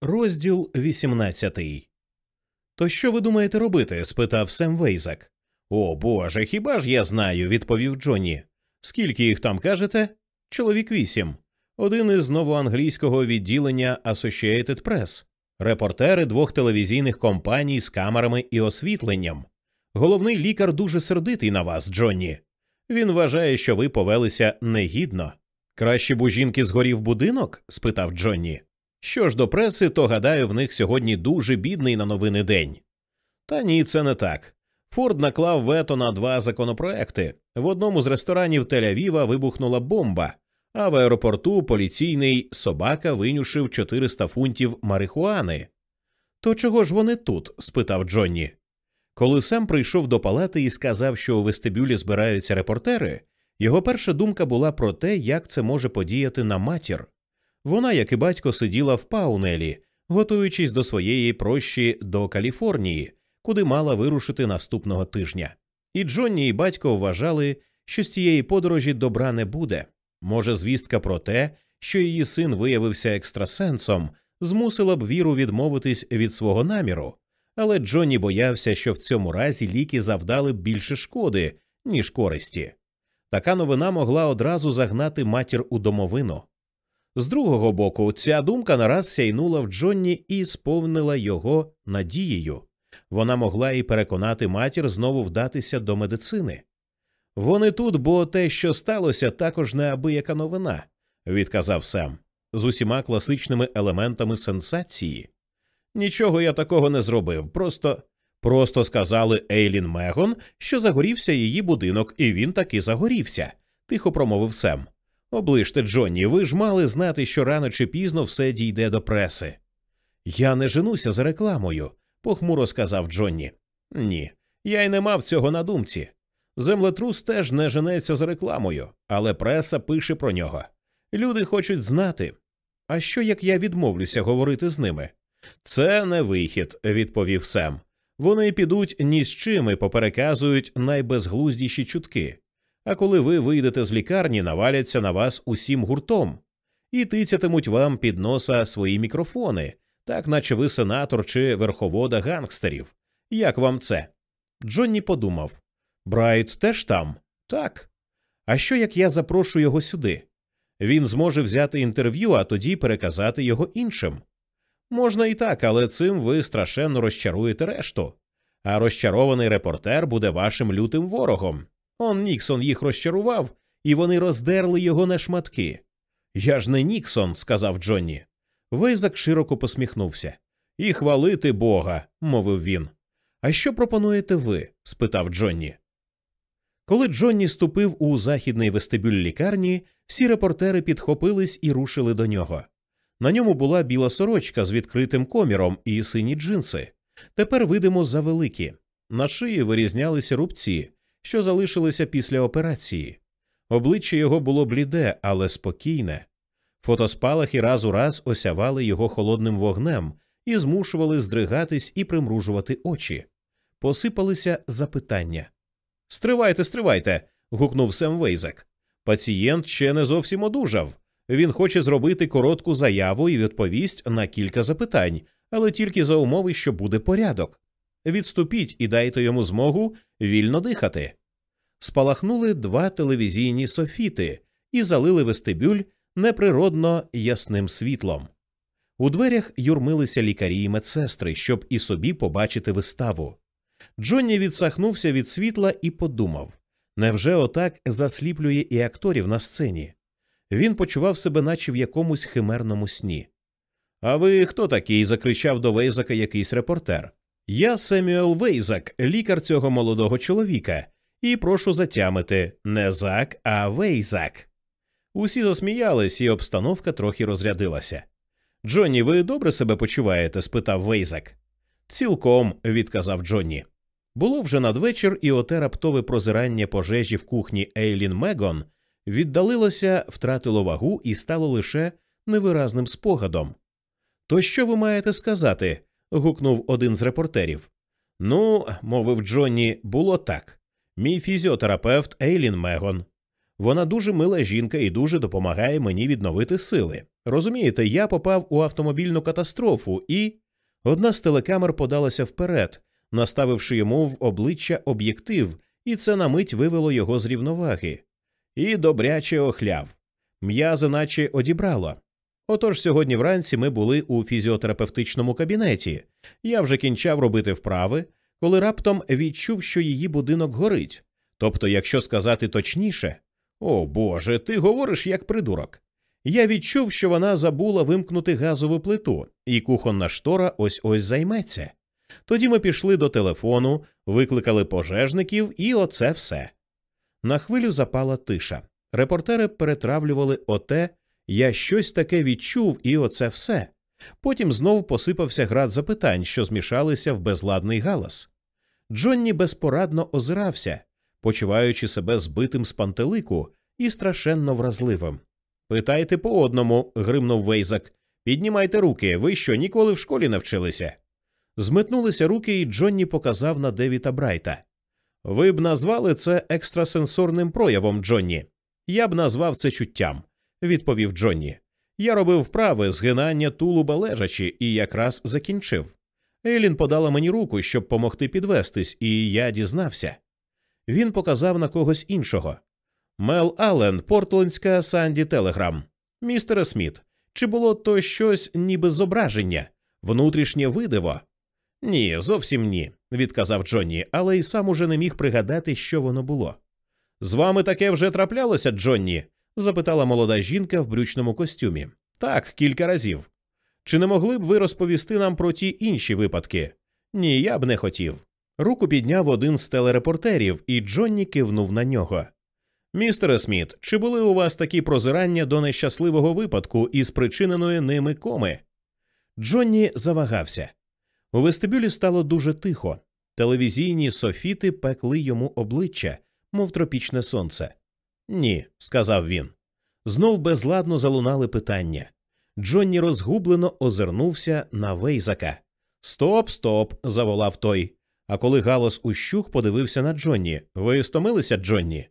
Розділ 18 То що ви думаєте робити? спитав Сем Вейзак. О Боже, хіба ж я знаю, відповів Джонні. Скільки їх там кажете? Чоловік вісім. Один із новоанглійського відділення Associated Press. репортери двох телевізійних компаній з камерами і освітленням. Головний лікар дуже сердитий на вас, Джонні. Він вважає, що ви повелися негідно. Краще б у жінки згорів будинок? спитав Джонні. Що ж до преси, то гадаю, в них сьогодні дуже бідний на новини день. Та ні, це не так. Форд наклав вето на два законопроекти. В одному з ресторанів Тель-Авіва вибухнула бомба, а в аеропорту поліційний собака винюшив 400 фунтів марихуани. То чого ж вони тут? спитав Джонні. Коли сам прийшов до палати і сказав, що у вестибюлі збираються репортери, його перша думка була про те, як це може подіяти на матір. Вона, як і батько, сиділа в Паунелі, готуючись до своєї прощі до Каліфорнії, куди мала вирушити наступного тижня. І Джонні і батько вважали, що з цієї подорожі добра не буде. Може, звістка про те, що її син виявився екстрасенсом, змусила б віру відмовитись від свого наміру, але Джонні боявся, що в цьому разі ліки завдали б більше шкоди, ніж користі. Така новина могла одразу загнати матір у домовину. З другого боку, ця думка нараз сяйнула в Джонні і сповнила його надією. Вона могла і переконати матір знову вдатися до медицини. Вони тут, бо те, що сталося, також неабияка новина, відказав Сем, з усіма класичними елементами сенсації. Нічого я такого не зробив, просто просто сказали Ейлін Мегон, що загорівся її будинок, і він таки загорівся, тихо промовив Сем. Оближте, Джонні, ви ж мали знати, що рано чи пізно все дійде до преси. Я не женуся за рекламою, похмуро сказав Джонні. Ні, я й не мав цього на думці. Землетрус теж не женеться за рекламою, але преса пише про нього. Люди хочуть знати. А що як я відмовлюся говорити з ними? Це не вихід, відповів Сем. Вони підуть ні з чим і попереказують найбезглуздіші чутки. А коли ви вийдете з лікарні, наваляться на вас усім гуртом і тицятимуть вам під носа свої мікрофони, так наче ви сенатор чи верховода гангстерів. Як вам це? Джонні подумав Брайт теж там? Так. А що як я запрошу його сюди? Він зможе взяти інтерв'ю, а тоді переказати його іншим. Можна і так, але цим ви страшенно розчаруєте решту. А розчарований репортер буде вашим лютим ворогом. Он Ніксон їх розчарував, і вони роздерли його на шматки. Я ж не Ніксон, сказав Джонні. Вейзак широко посміхнувся. І хвалити Бога, мовив він. А що пропонуєте ви? спитав Джонні. Коли Джонні ступив у західний вестибюль лікарні, всі репортери підхопились і рушили до нього. На ньому була біла сорочка з відкритим коміром і сині джинси. Тепер видимо завеликі. На шиї вирізнялися рубці, що залишилися після операції. Обличчя його було бліде, але спокійне. Фотоспалахи раз у раз осявали його холодним вогнем і змушували здригатись і примружувати очі. Посипалися запитання. Стривайте, стривайте. гукнув Сем Вейзак. Пацієнт ще не зовсім одужав. Він хоче зробити коротку заяву і відповість на кілька запитань, але тільки за умови, що буде порядок. Відступіть і дайте йому змогу вільно дихати. Спалахнули два телевізійні софіти і залили вестибюль неприродно ясним світлом. У дверях юрмилися лікарі і медсестри, щоб і собі побачити виставу. Джонні відсахнувся від світла і подумав невже отак засліплює і акторів на сцені? Він почував себе, наче в якомусь химерному сні. А ви хто такий? закричав до Вейзака якийсь репортер. Я Семюел Вейзак, лікар цього молодого чоловіка, і прошу затямити не зак, а Вейзак. Усі засміялись, і обстановка трохи розрядилася. Джонні, ви добре себе почуваєте? спитав Вейзак. Цілком, відказав Джонні. Було вже надвечір, і оте раптове прозирання пожежі в кухні Ейлін Мегон віддалилося, втратило вагу і стало лише невиразним спогадом. То що ви маєте сказати? Гукнув один з репортерів. Ну, мовив Джонні, було так. Мій фізіотерапевт Ейлін Мегон. Вона дуже мила жінка і дуже допомагає мені відновити сили. Розумієте, я попав у автомобільну катастрофу, і одна з телекамер подалася вперед, наставивши йому в обличчя об'єктив, і це на мить вивело його з рівноваги. І добряче охляв. М'язи наче одібрало. Отож сьогодні вранці ми були у фізіотерапевтичному кабінеті. Я вже кінчав робити вправи, коли раптом відчув, що її будинок горить. Тобто, якщо сказати точніше, о Боже, ти говориш як придурок. Я відчув, що вона забула вимкнути газову плиту, і кухонна штора ось ось займеться. Тоді ми пішли до телефону, викликали пожежників, і оце все. На хвилю запала тиша. Репортери перетравлювали оте, я щось таке відчув, і оце все. Потім знов посипався град запитань, що змішалися в безладний галас. Джонні безпорадно озирався, почуваючи себе збитим з пантелику і страшенно вразливим. Питайте по одному, гримнув Вейзак. Піднімайте руки, ви що ніколи в школі навчилися? Зметнулися руки, і Джонні показав на Девіта Брайта. Ви б назвали це екстрасенсорним проявом, Джонні. Я б назвав це чуттям, відповів Джонні. Я робив вправи згинання тулуба лежачі і якраз закінчив. Елін подала мені руку, щоб помогти підвестись, і я дізнався. Він показав на когось іншого. Мел Аллен, Портлендська Санді Телеграм. Містере Сміт, чи було то щось ніби зображення, внутрішнє видиво? Ні, зовсім ні, відказав Джонні, але й сам уже не міг пригадати, що воно було. З вами таке вже траплялося, Джонні? Запитала молода жінка в брючному костюмі. Так, кілька разів. Чи не могли б ви розповісти нам про ті інші випадки? Ні, я б не хотів. Руку підняв один з телерепортерів, і Джонні кивнув на нього. Містере Сміт, чи були у вас такі прозирання до нещасливого випадку і спричиненої ними коми? Джонні завагався. У вестибюлі стало дуже тихо. Телевізійні софіти пекли йому обличчя, мов тропічне сонце. Ні, сказав він. Знов безладно залунали питання. Джонні розгублено озирнувся на Вейзака. Стоп, стоп. заволав той. А коли галас ущух, подивився на Джонні. Ви стомилися, Джонні?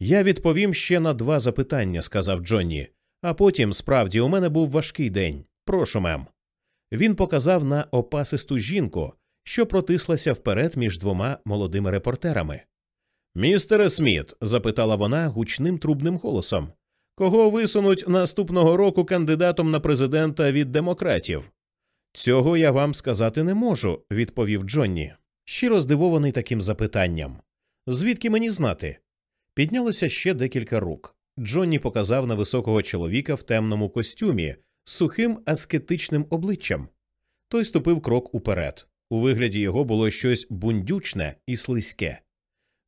Я відповім ще на два запитання, сказав Джонні. А потім, справді, у мене був важкий день. Прошу, мем. Він показав на опасисту жінку, що протислася вперед між двома молодими репортерами. Містере Сміт, запитала вона гучним трубним голосом, кого висунуть наступного року кандидатом на президента від демократів? Цього я вам сказати не можу, відповів Джонні, щиро здивований таким запитанням. Звідки мені знати? Піднялося ще декілька рук. Джонні показав на високого чоловіка в темному костюмі з сухим аскетичним обличчям. Той ступив крок уперед. У вигляді його було щось бундючне і слизьке.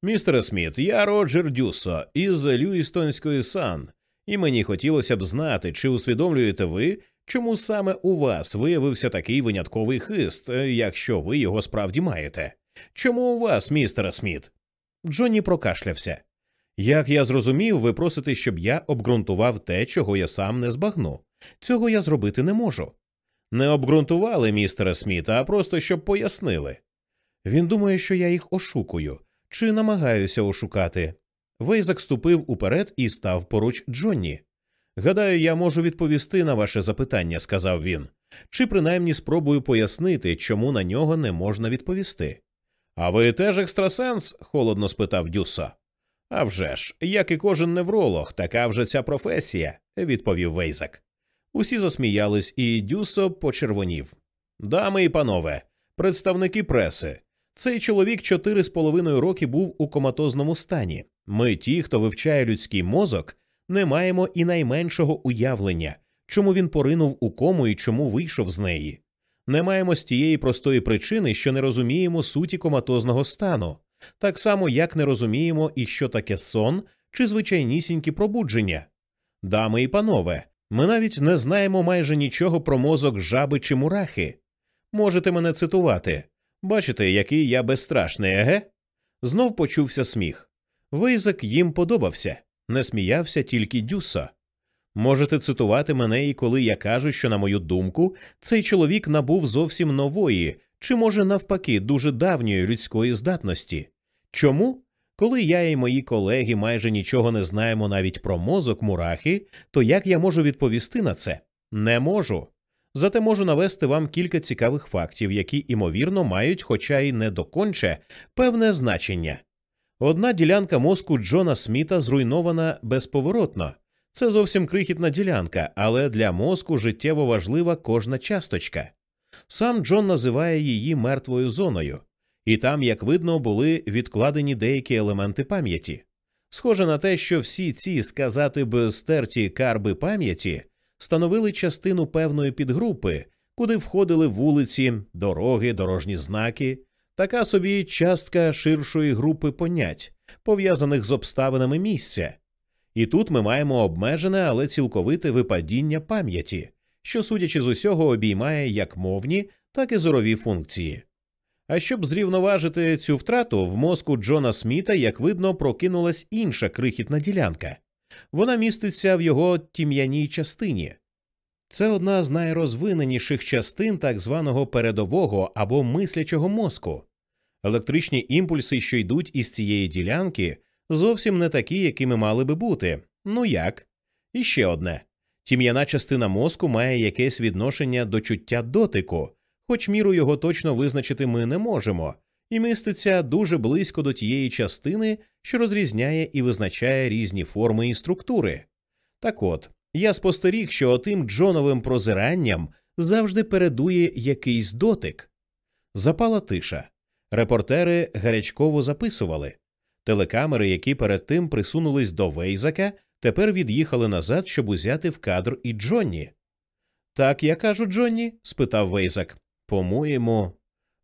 Містере Сміт, я Роджер Дюсо із Люїстонської сан, і мені хотілося б знати, чи усвідомлюєте ви, чому саме у вас виявився такий винятковий хист, якщо ви його справді маєте? Чому у вас, містере Сміт? Джонні прокашлявся. Як я зрозумів, ви просите, щоб я обґрунтував те, чого я сам не збагну. Цього я зробити не можу. Не обґрунтували містера Сміта, а просто щоб пояснили. Він думає, що я їх ошукую чи намагаюся ошукати. Вейзак ступив уперед і став поруч Джонні. Гадаю, я можу відповісти на ваше запитання, сказав він, чи принаймні спробую пояснити, чому на нього не можна відповісти. А ви теж екстрасенс? холодно спитав Дюсо. «А вже ж, як і кожен невролог, така вже ця професія, відповів Вейзак. Усі засміялись, і Дюсо почервонів. Дами і панове, представники преси. Цей чоловік чотири з половиною роки був у коматозному стані. Ми, ті, хто вивчає людський мозок, не маємо і найменшого уявлення, чому він поринув у кому і чому вийшов з неї. Не маємо з тієї простої причини, що не розуміємо суті коматозного стану, так само як не розуміємо і що таке сон чи звичайнісінькі пробудження. Дами і панове, ми навіть не знаємо майже нічого про мозок жаби чи мурахи. Можете мене цитувати. Бачите, який я безстрашний, еге? Знов почувся сміх. Вейзак їм подобався, не сміявся тільки Дюса. Можете цитувати мене і коли я кажу, що, на мою думку, цей чоловік набув зовсім нової, чи, може, навпаки, дуже давньої людської здатності. Чому? Коли я і мої колеги майже нічого не знаємо навіть про мозок мурахи, то як я можу відповісти на це? Не можу. Зате можу навести вам кілька цікавих фактів, які, імовірно, мають, хоча й не доконче, певне значення. Одна ділянка мозку Джона Сміта зруйнована безповоротно. Це зовсім крихітна ділянка, але для мозку життєво важлива кожна часточка. Сам Джон називає її мертвою зоною, і там, як видно, були відкладені деякі елементи пам'яті. Схоже на те, що всі ці сказати б стерті карби пам'яті становили частину певної підгрупи, куди входили вулиці, дороги, дорожні знаки, така собі частка ширшої групи понять, пов'язаних з обставинами місця. І тут ми маємо обмежене, але цілковите випадіння пам'яті, що, судячи з усього, обіймає як мовні, так і зорові функції. А щоб зрівноважити цю втрату, в мозку Джона Сміта, як видно, прокинулась інша крихітна ділянка. Вона міститься в його тім'яній частині. Це одна з найрозвиненіших частин так званого передового або мислячого мозку. Електричні імпульси, що йдуть із цієї ділянки, зовсім не такі, якими мали би бути. Ну як? І ще одне тім'яна частина мозку має якесь відношення до чуття дотику, хоч міру його точно визначити ми не можемо, і міститься дуже близько до тієї частини, що розрізняє і визначає різні форми і структури. Так от, я спостеріг, що отим Джоновим прозиранням завжди передує якийсь дотик. Запала тиша. Репортери гарячково записували. Телекамери, які перед тим присунулись до Вейзака, тепер від'їхали назад, щоб узяти в кадр і Джонні. Так я кажу, Джонні? спитав Вейзак. По-моєму.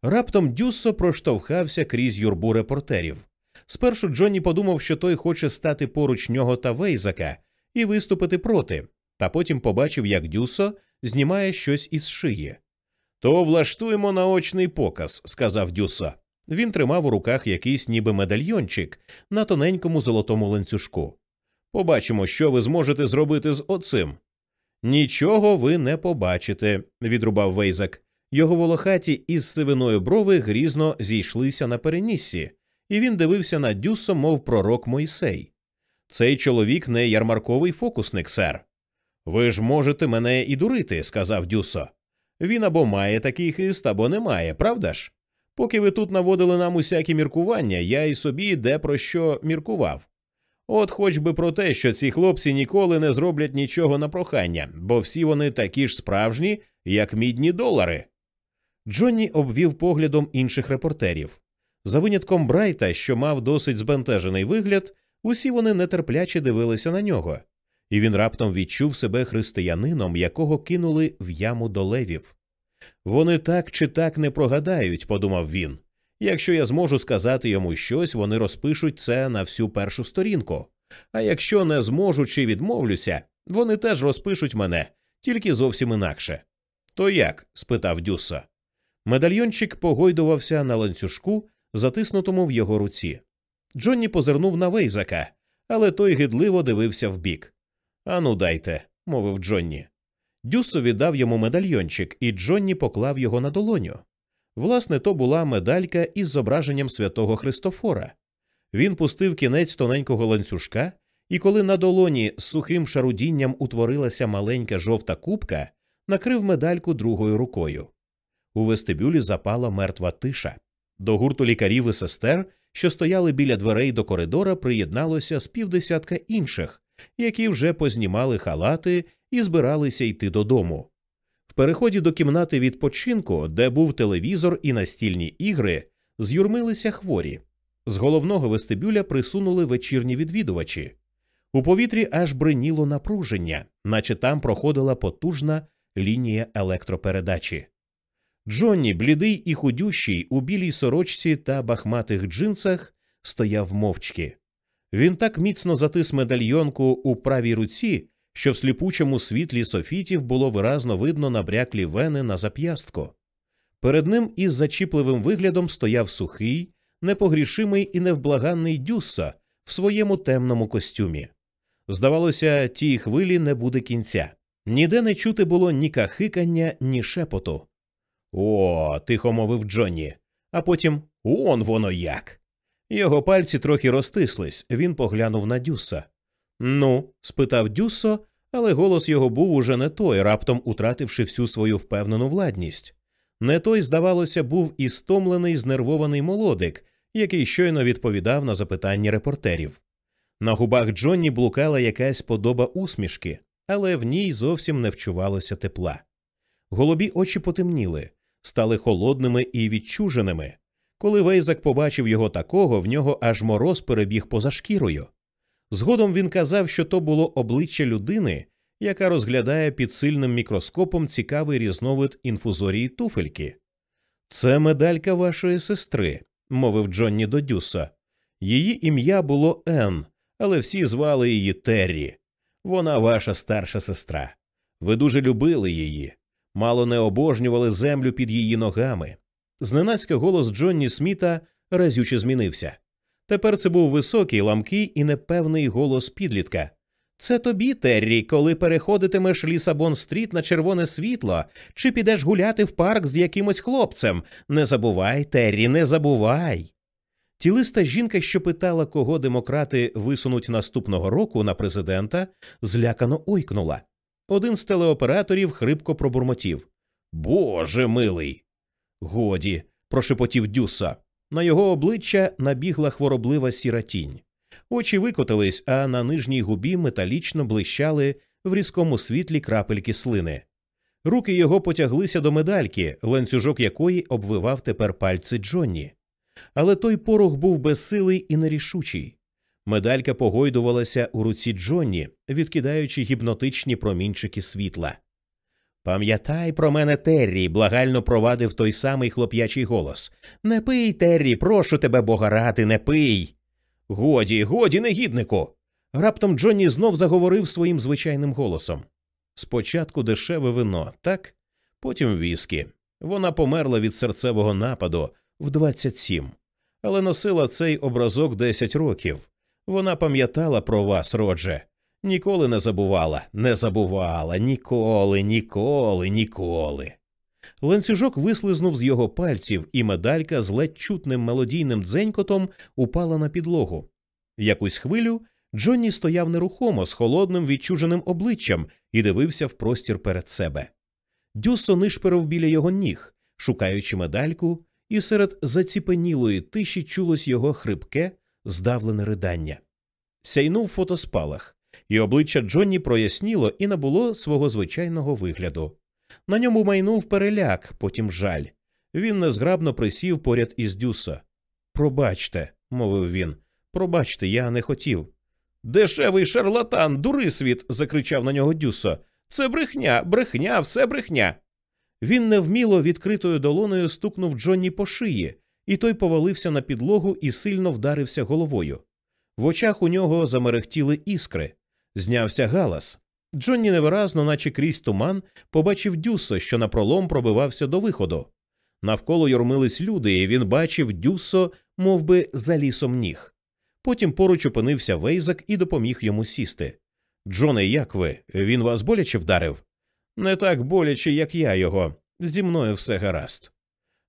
Раптом Дюссо проштовхався крізь юрбу репортерів. Спершу Джонні подумав, що той хоче стати поруч нього та Вейзака і виступити проти, та потім побачив, як Дюссо знімає щось із шиї. То влаштуємо наочний показ, сказав Дюссо. Він тримав у руках якийсь ніби медальйончик на тоненькому золотому ланцюжку. Побачимо, що ви зможете зробити з оцим. Нічого ви не побачите, відрубав Вейзак. Його волохаті із сивиною брови грізно зійшлися на переніссі, і він дивився на Дюссо, мов пророк Мойсей. Цей чоловік не ярмарковий фокусник, сер. Ви ж можете мене і дурити, сказав Дюссо. Він або має такий хист, або не має, правда ж? Поки ви тут наводили нам усякі міркування, я й собі де про що міркував. От хоч би про те, що ці хлопці ніколи не зроблять нічого на прохання, бо всі вони такі ж справжні, як мідні долари. Джонні обвів поглядом інших репортерів. За винятком Брайта, що мав досить збентежений вигляд, усі вони нетерпляче дивилися на нього, і він раптом відчув себе християнином, якого кинули в яму до левів. Вони так чи так не прогадають, подумав він. Якщо я зможу сказати йому щось, вони розпишуть це на всю першу сторінку. А якщо не зможу чи відмовлюся, вони теж розпишуть мене, тільки зовсім інакше. То як? спитав Дюса. Медальйончик погойдувався на ланцюжку, затиснутому в його руці. Джонні позирнув на Вейзака, але той гидливо дивився вбік. Ану, дайте, мовив Джонні. Дюссо віддав йому медальйончик, і Джонні поклав його на долоню. Власне, то була медалька із зображенням святого Христофора. Він пустив кінець тоненького ланцюжка, і коли на долоні з сухим шарудінням утворилася маленька жовта кубка, накрив медальку другою рукою. У вестибюлі запала мертва тиша. До гурту лікарів і сестер, що стояли біля дверей до коридора, приєдналося з півдесятка інших, які вже познімали халати і збиралися йти додому. В переході до кімнати відпочинку, де був телевізор і настільні ігри, з'юрмилися хворі. З головного вестибюля присунули вечірні відвідувачі. У повітрі аж бриніло напруження, наче там проходила потужна лінія електропередачі. Джонні, блідий і худющий, у білій сорочці та бахматих джинсах, стояв мовчки. Він так міцно затис медальйонку у правій руці, що в сліпучому світлі софітів було виразно видно набряклі вени на зап'ястку. Перед ним із зачіпливим виглядом стояв сухий, непогрішимий і невблаганний дюсса в своєму темному костюмі. Здавалося, тій хвилі не буде кінця. Ніде не чути було ні кахикання, ні шепоту. О, тихо мовив Джонні, а потім он воно як. Його пальці трохи розтислись, він поглянув на Дюса. Ну? спитав Дюссо, але голос його був уже не той, раптом утративши всю свою впевнену владність. Не той, здавалося, був і стомлений, знервований молодик, який щойно відповідав на запитання репортерів. На губах Джонні блукала якась подоба усмішки, але в ній зовсім не вчувалося тепла. Голубі очі потемніли, стали холодними і відчуженими. Коли Вейзак побачив його такого, в нього аж мороз перебіг поза шкірою. Згодом він казав, що то було обличчя людини, яка розглядає під сильним мікроскопом цікавий різновид інфузорії туфельки. Це медалька вашої сестри, мовив Джонні до Дюса. Її ім'я було Ен, але всі звали її Террі. Вона ваша старша сестра. Ви дуже любили її, мало не обожнювали землю під її ногами. Зненацька голос Джонні Сміта разюче змінився. Тепер це був високий, ламкий і непевний голос підлітка. Це тобі, Террі, коли переходитимеш Лісабон стріт на червоне світло, чи підеш гуляти в парк з якимось хлопцем. Не забувай, Террі, не забувай. Тілиста жінка, що питала, кого демократи висунуть наступного року на президента, злякано ойкнула. Один з телеоператорів хрипко пробурмотів Боже милий. Годі, прошепотів Дюса. На його обличчя набігла хвороблива сіра тінь. Очі викотились, а на нижній губі металічно блищали в різкому світлі крапельки слини. Руки його потяглися до медальки, ланцюжок якої обвивав тепер пальці Джонні. Але той порох був безсилий і нерішучий. Медалька погойдувалася у руці Джонні, відкидаючи гіпнотичні промінчики світла. Пам'ятай про мене, Террі, благально провадив той самий хлоп'ячий голос. Не пий, Террі, прошу тебе, бога ради, не пий. Годі, годі, негіднику. Раптом Джонні знов заговорив своїм звичайним голосом. Спочатку дешеве вино, так? Потім віскі. Вона померла від серцевого нападу в 27, але носила цей образок 10 років. Вона пам'ятала про вас, Родже. Ніколи не забувала, не забувала, ніколи, ніколи, ніколи. Ланцюжок вислизнув з його пальців, і медалька з ледь чутним мелодійним дзенькотом упала на підлогу. Якусь хвилю Джонні стояв нерухомо з холодним відчуженим обличчям і дивився в простір перед себе. Дюссо нишперов біля його ніг, шукаючи медальку, і серед заціпенілої тиші чулось його хрипке, здавлене ридання. Сяйнув фотоспалах, і обличчя Джонні проясніло і набуло свого звичайного вигляду. На ньому майнув переляк, потім жаль. Він незграбно присів поряд із Дюса. Пробачте, мовив він, пробачте, я не хотів. Дешевий шарлатан, дурисвіт. закричав на нього Дюсо. Це брехня, брехня, все брехня. Він невміло відкритою долоною стукнув Джонні по шиї, і той повалився на підлогу і сильно вдарився головою. В очах у нього замерехтіли іскри, знявся галас. Джонні невиразно, наче крізь туман, побачив Дюсо, що напролом пробивався до виходу. Навколо юрмились люди, і він бачив Дюсо, мов би, за лісом ніг. Потім поруч опинився Вейзак і допоміг йому сісти. Джоне, як ви? Він вас боляче вдарив? Не так боляче, як я його. Зі мною все гаразд.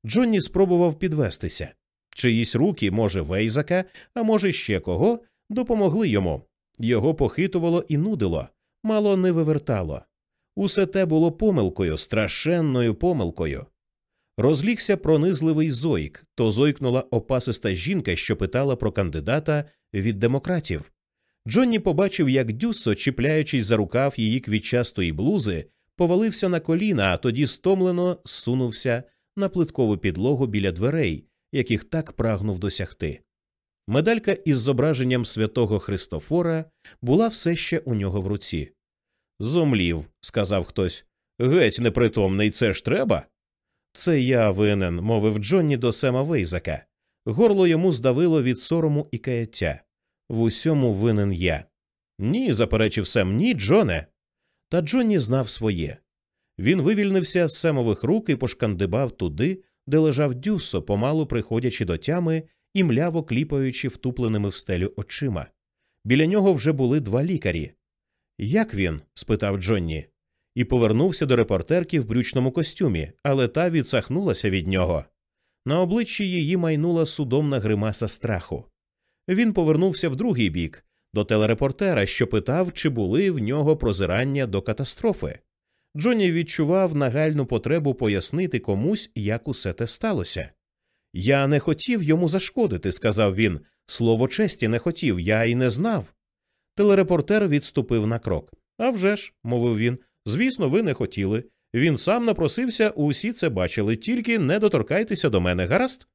Джонні спробував підвестися. Чиїсь руки, може, Вейзака, а може, ще кого, допомогли йому. Його похитувало і нудило, мало не вивертало. Усе те було помилкою, страшенною помилкою. Розлігся пронизливий зойк, то зойкнула опасиста жінка, що питала про кандидата від демократів. Джонні побачив, як Дюссо, чіпляючись за рукав її квітчастої блузи, повалився на коліна, а тоді стомлено зсунувся на плиткову підлогу біля дверей, яких так прагнув досягти. Медалька із зображенням святого Христофора була все ще у нього в руці. Зомлів, сказав хтось. Геть непритомний, це ж треба. Це я винен, мовив Джонні до Сема Вейзака. Горло йому здавило від сорому і каяття. В усьому винен я. Ні, заперечив Сем, ні, Джоне. Та Джонні знав своє. Він вивільнився з Семових рук і пошкандибав туди, де лежав дюсо, помалу приходячи до тями і мляво кліпаючи втупленими в стелю очима. Біля нього вже були два лікарі. Як він? спитав Джонні, і повернувся до репортерки в брючному костюмі, але та відсахнулася від нього. На обличчі її майнула судомна гримаса страху. Він повернувся в другий бік до телерепортера, що питав, чи були в нього прозирання до катастрофи. Джонні відчував нагальну потребу пояснити комусь, як усе те сталося. Я не хотів йому зашкодити, сказав він. Слово честі не хотів, я і не знав. Телерепортер відступив на крок. «А вже ж», – мовив він, звісно, ви не хотіли. Він сам напросився, усі це бачили, тільки не доторкайтеся до мене, гаразд?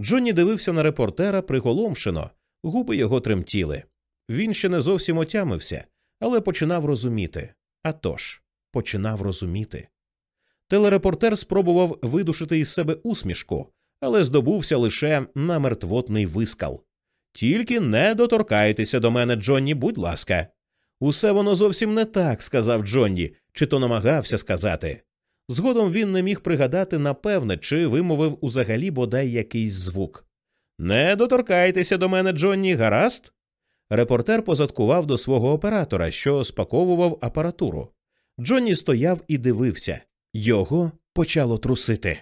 Джонні дивився на репортера приголомшено, губи його тремтіли. Він ще не зовсім отямився, але починав розуміти. А тож, починав розуміти. Телерепортер спробував видушити із себе усмішку, але здобувся лише на мертвотний вискал. Тільки не доторкайтеся до мене, Джонні, будь ласка. Усе воно зовсім не так, сказав Джонні, чи то намагався сказати. Згодом він не міг пригадати напевне, чи вимовив узагалі бодай якийсь звук. Не доторкайтеся до мене, Джонні, гаразд. Репортер позадкував до свого оператора, що спаковував апаратуру. Джонні стояв і дивився. Його почало трусити.